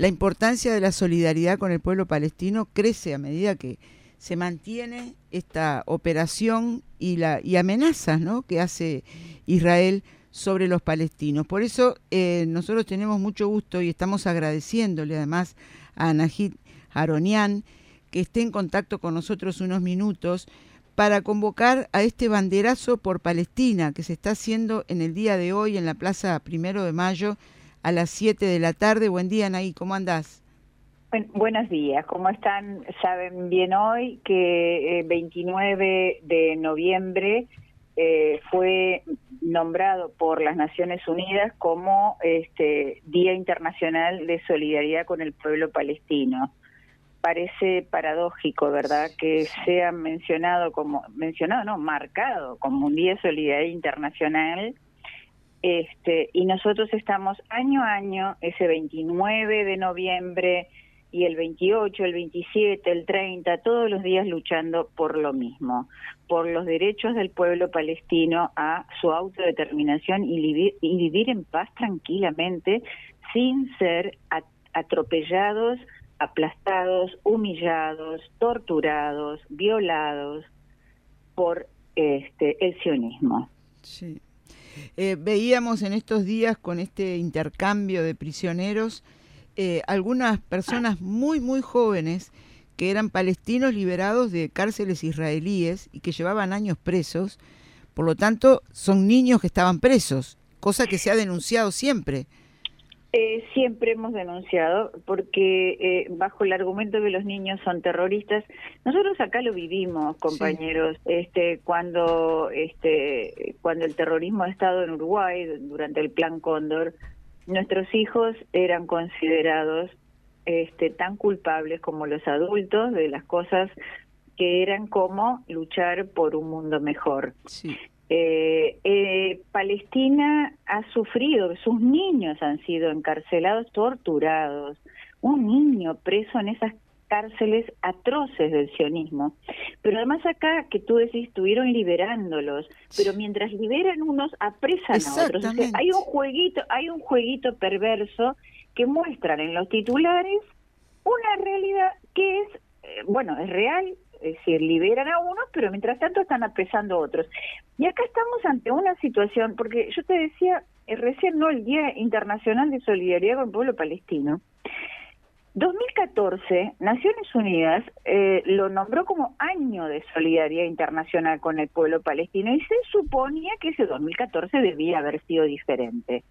la importancia de la solidaridad con el pueblo palestino crece a medida que se mantiene esta operación y, la, amenazas que hace Israel sobre los palestinos. Por eso eh, nosotros tenemos mucho gusto y estamos agradeciéndole además a Najid Aronian que esté en contacto con nosotros unos minutos para convocar a este banderazo por Palestina que se está haciendo en el día de hoy en la Plaza Primero de Mayo a las 7 de la tarde. Buen día, Anaí, ¿cómo andás? buenos días, ¿cómo están? Saben bien hoy que 29 eh, de noviembre eh, fue nombrado por las Naciones Unidas como este Día Internacional de Solidaridad con el Pueblo Palestino parece paradójico, ¿verdad? Que sea mencionado como, mencionado, no, marcado como un día de solidaridad internacional. Este, y nosotros estamos año a año, ese 29 de noviembre y el 28, el 27, el 30, todos los días luchando por lo mismo, por los derechos del pueblo palestino a su autodeterminación y vivir, y vivir en paz tranquilamente sin ser atropellados aplastados, humillados, torturados, violados por este el sionismo. Sí. Eh, veíamos en estos días con este intercambio de prisioneros eh, algunas personas muy muy jóvenes que eran palestinos liberados de cárceles israelíes y que llevaban años presos, por lo tanto son niños que estaban presos, cosa que se ha denunciado siempre. Eh, siempre hemos denunciado porque eh, bajo el argumento de que los niños son terroristas, nosotros acá lo vivimos, compañeros. Este, cuando este, cuando el terrorismo ha estado en Uruguay durante el Plan Cóndor, nuestros hijos eran considerados este, tan culpables como los adultos de las cosas que eran como luchar por un mundo mejor. Sí. Eh, eh, Palestina ha sufrido, sus niños han sido encarcelados, torturados, un niño preso en esas cárceles atroces del sionismo. Pero además acá, que tú decís, estuvieron liberándolos, pero mientras liberan unos, apresan a otros. hay un jueguito, hay un jueguito perverso que muestran en los titulares una realidad que es, eh, bueno, es real, es decir, liberan a unos, pero mientras tanto están apresando a otros. Y acá estamos ante una situación, porque yo te decía eh, recién, ¿no? El Día Internacional de Solidaridad con el Pueblo Palestino. 2014, Naciones Unidas eh, lo nombró como año de solidaridad internacional con el pueblo palestino y se suponía que ese 2014 debía haber sido diferente.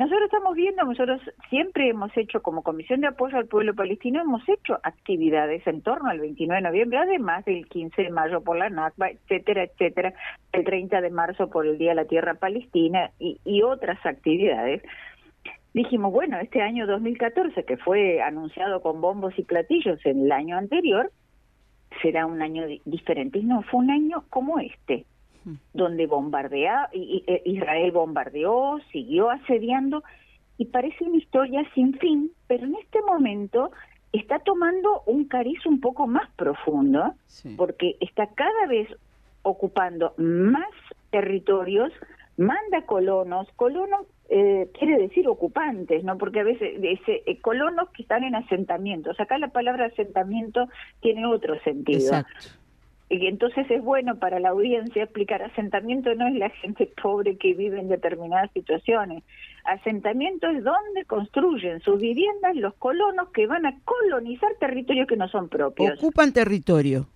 Nosotros estamos viendo, nosotros siempre hemos hecho como Comisión de Apoyo al Pueblo Palestino, hemos hecho actividades en torno al 29 de noviembre, además del 15 de mayo por la Nakba, etcétera, etcétera, el 30 de marzo por el Día de la Tierra Palestina y, y otras actividades. Dijimos, bueno, este año 2014, que fue anunciado con bombos y platillos en el año anterior, será un año diferente. Y no, fue un año como este donde bombardea, eh, Israel bombardeó, siguió asediando y parece una historia sin fin, pero en este momento está tomando un cariz un poco más profundo, porque está cada vez ocupando más territorios, manda colonos, colonos eh, quiere decir ocupantes, ¿no? Porque a veces dice eh, colonos que están en asentamientos. Acá la palabra asentamiento tiene otro sentido. Exacto. Y entonces es bueno para la audiencia explicar, asentamiento no es la gente pobre que vive en determinadas situaciones. Asentamiento es donde construyen sus viviendas los colonos que van a colonizar territorios que no son propios. Ocupan territorio.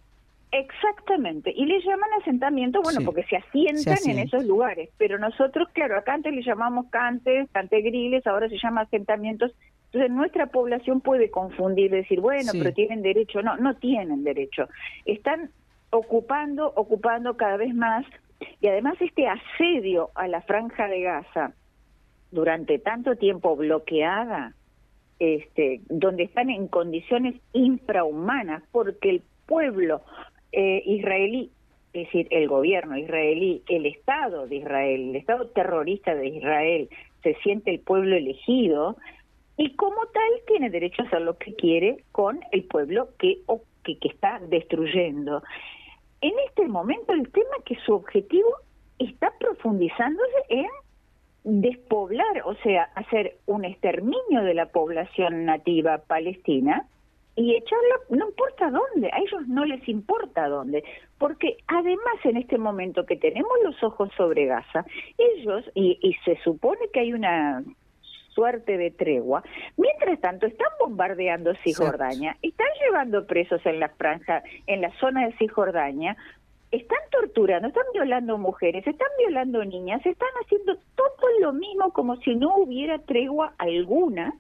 Exactamente, y le llaman asentamiento, bueno, porque se asientan en esos lugares, pero nosotros, claro, acá antes le llamamos cantes, cantegriles, ahora se llama asentamientos, entonces nuestra población puede confundir, decir, bueno, pero tienen derecho, no, no tienen derecho, están ocupando, ocupando cada vez más, y además este asedio a la franja de Gaza durante tanto tiempo bloqueada, este, donde están en condiciones infrahumanas, porque el pueblo eh, israelí, es decir, el gobierno israelí, el Estado de Israel, el Estado terrorista de Israel, se siente el pueblo elegido y como tal tiene derecho a hacer lo que quiere con el pueblo que, que, que está destruyendo en este momento el tema que su objetivo está profundizándose en despoblar, o sea, hacer un exterminio de la población nativa palestina y echarla, no importa dónde, a ellos no les importa dónde, porque además en este momento que tenemos los ojos sobre Gaza, ellos, y, y se supone que hay una suerte de tregua. Mientras tanto, están bombardeando Cisjordania, están llevando presos en la franja, en la zona de Cisjordania, están torturando, están violando mujeres, están violando niñas, están haciendo todo lo mismo como si no hubiera tregua alguna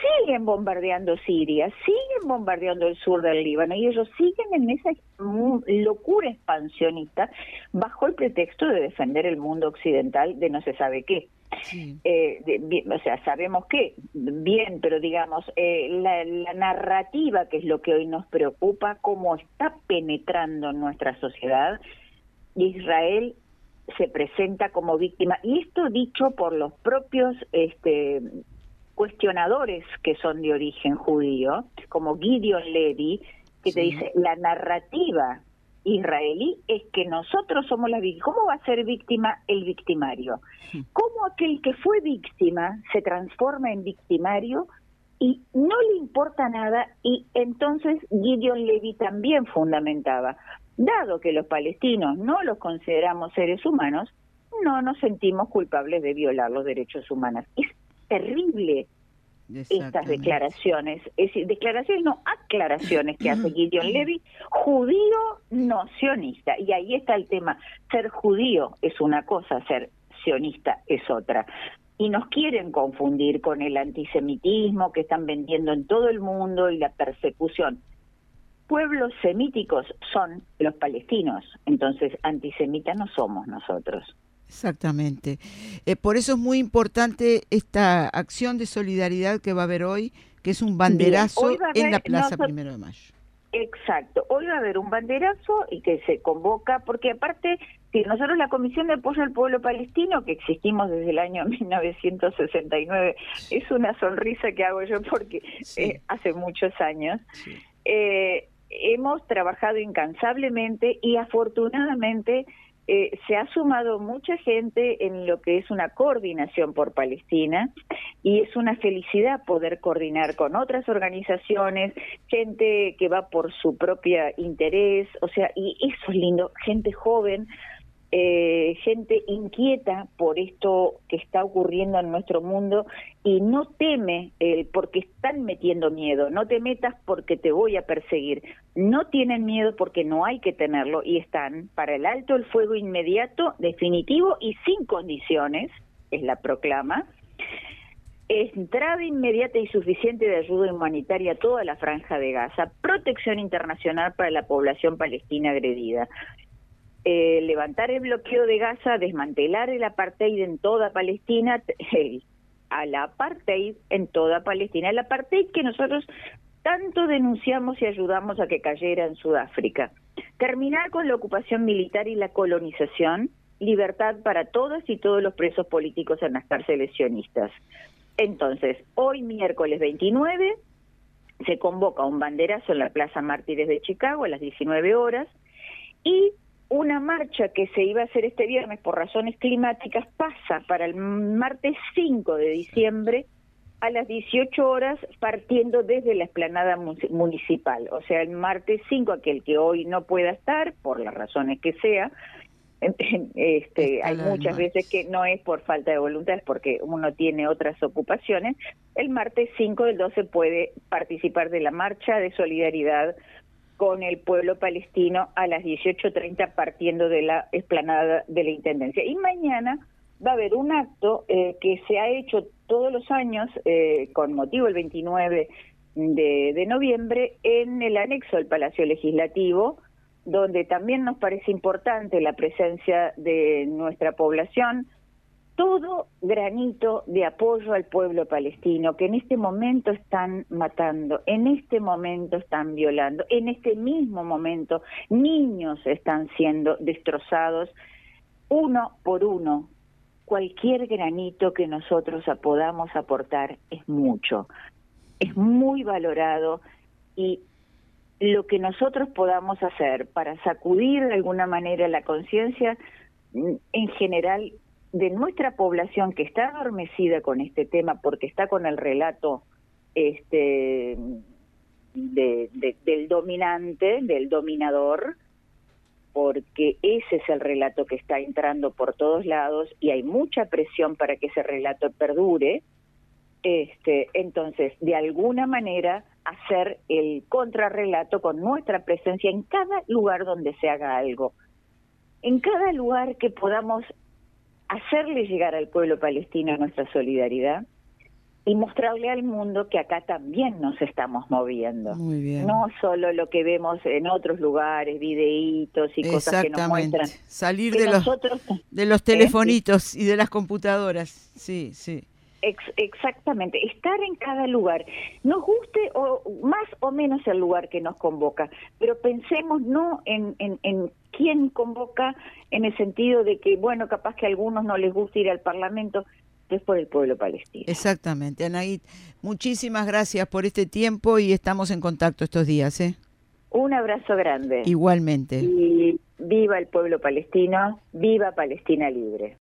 siguen bombardeando Siria, siguen bombardeando el sur del Líbano y ellos siguen en esa locura expansionista bajo el pretexto de defender el mundo occidental de no se sabe qué. Eh, o sea, sabemos que, bien, pero digamos, eh, la, la, narrativa, que es lo que hoy nos preocupa, cómo está penetrando en nuestra sociedad, Israel se presenta como víctima, y esto dicho por los propios este, cuestionadores que son de origen judío, como Gideon Levy, que te dice, la narrativa israelí es que nosotros somos la víctima. ¿Cómo va a ser víctima el victimario? ¿Cómo aquel que fue víctima se transforma en victimario y no le importa nada? Y entonces Gideon Levy también fundamentaba, dado que los palestinos no los consideramos seres humanos, no nos sentimos culpables de violar los derechos humanos terrible estas declaraciones, es decir, declaraciones no aclaraciones que hace Gideon Levy, judío no sionista. Y ahí está el tema, ser judío es una cosa, ser sionista es otra. Y nos quieren confundir con el antisemitismo que están vendiendo en todo el mundo y la persecución. Pueblos semíticos son los palestinos, entonces antisemitas no somos nosotros. Exactamente. Eh, por eso es muy importante esta acción de solidaridad que va a haber hoy, que es un banderazo en la Plaza Primero de Mayo. Exacto. Hoy va a haber un banderazo y que se convoca, porque aparte, si nosotros la Comisión de Apoyo al Pueblo Palestino, que existimos desde el año 1969, es una sonrisa que hago yo porque eh, hace muchos años, eh, hemos trabajado incansablemente y afortunadamente eh, se ha sumado mucha gente en lo que es una coordinación por Palestina y es una felicidad poder coordinar con otras organizaciones, gente que va por su propia interés, o sea, y eso es lindo, gente joven eh, gente inquieta por esto que está ocurriendo en nuestro mundo y no teme porque están metiendo miedo, no te metas porque te voy a perseguir, no tienen miedo porque no hay que tenerlo y están para el alto el fuego inmediato, definitivo y sin condiciones, es la proclama, entrada inmediata y suficiente de ayuda humanitaria a toda la franja de Gaza, protección internacional para la población palestina agredida. Eh, levantar el bloqueo de Gaza, desmantelar el apartheid en toda Palestina, el, al apartheid en toda Palestina, el apartheid que nosotros tanto denunciamos y ayudamos a que cayera en Sudáfrica. Terminar con la ocupación militar y la colonización, libertad para todas y todos los presos políticos en las cárceles sionistas. Entonces, hoy miércoles 29 se convoca un banderazo en la Plaza Mártires de Chicago a las 19 horas y una marcha que se iba a hacer este viernes por razones climáticas pasa para el martes 5 de diciembre a las 18 horas partiendo desde la explanada municipal. O sea, el martes 5, aquel que hoy no pueda estar, por las razones que sea, este, hay muchas veces que no es por falta de voluntad, es porque uno tiene otras ocupaciones. El martes 5 del 12 puede participar de la marcha de solidaridad con el pueblo palestino a las 18.30 partiendo de la explanada de la Intendencia. Y mañana va a haber un acto eh, que se ha hecho todos los años eh, con motivo el 29 de, de noviembre en el anexo del Palacio Legislativo, donde también nos parece importante la presencia de nuestra población, todo granito de apoyo al pueblo palestino que en este momento están matando, en este momento están violando, en este mismo momento niños están siendo destrozados uno por uno. Cualquier granito que nosotros podamos aportar es mucho, es muy valorado y lo que nosotros podamos hacer para sacudir de alguna manera la conciencia, en general de nuestra población que está adormecida con este tema porque está con el relato este del dominante, del dominador, porque ese es el relato que está entrando por todos lados y hay mucha presión para que ese relato perdure. Este, entonces, de alguna manera, hacer el contrarrelato con nuestra presencia en cada lugar donde se haga algo, en cada lugar que podamos hacerle llegar al pueblo palestino nuestra solidaridad y mostrarle al mundo que acá también nos estamos moviendo. Muy bien. No solo lo que vemos en otros lugares, videitos y cosas que nos muestran. Salir de, los, de los telefonitos y de las computadoras. Sí, sí. Exactamente, estar en cada lugar, nos guste o más o menos el lugar que nos convoca, pero pensemos no en, en, en quién convoca en el sentido de que, bueno, capaz que a algunos no les gusta ir al Parlamento, es por el pueblo palestino. Exactamente, Anaí, muchísimas gracias por este tiempo y estamos en contacto estos días. ¿eh? Un abrazo grande. Igualmente. Y viva el pueblo palestino, viva Palestina libre.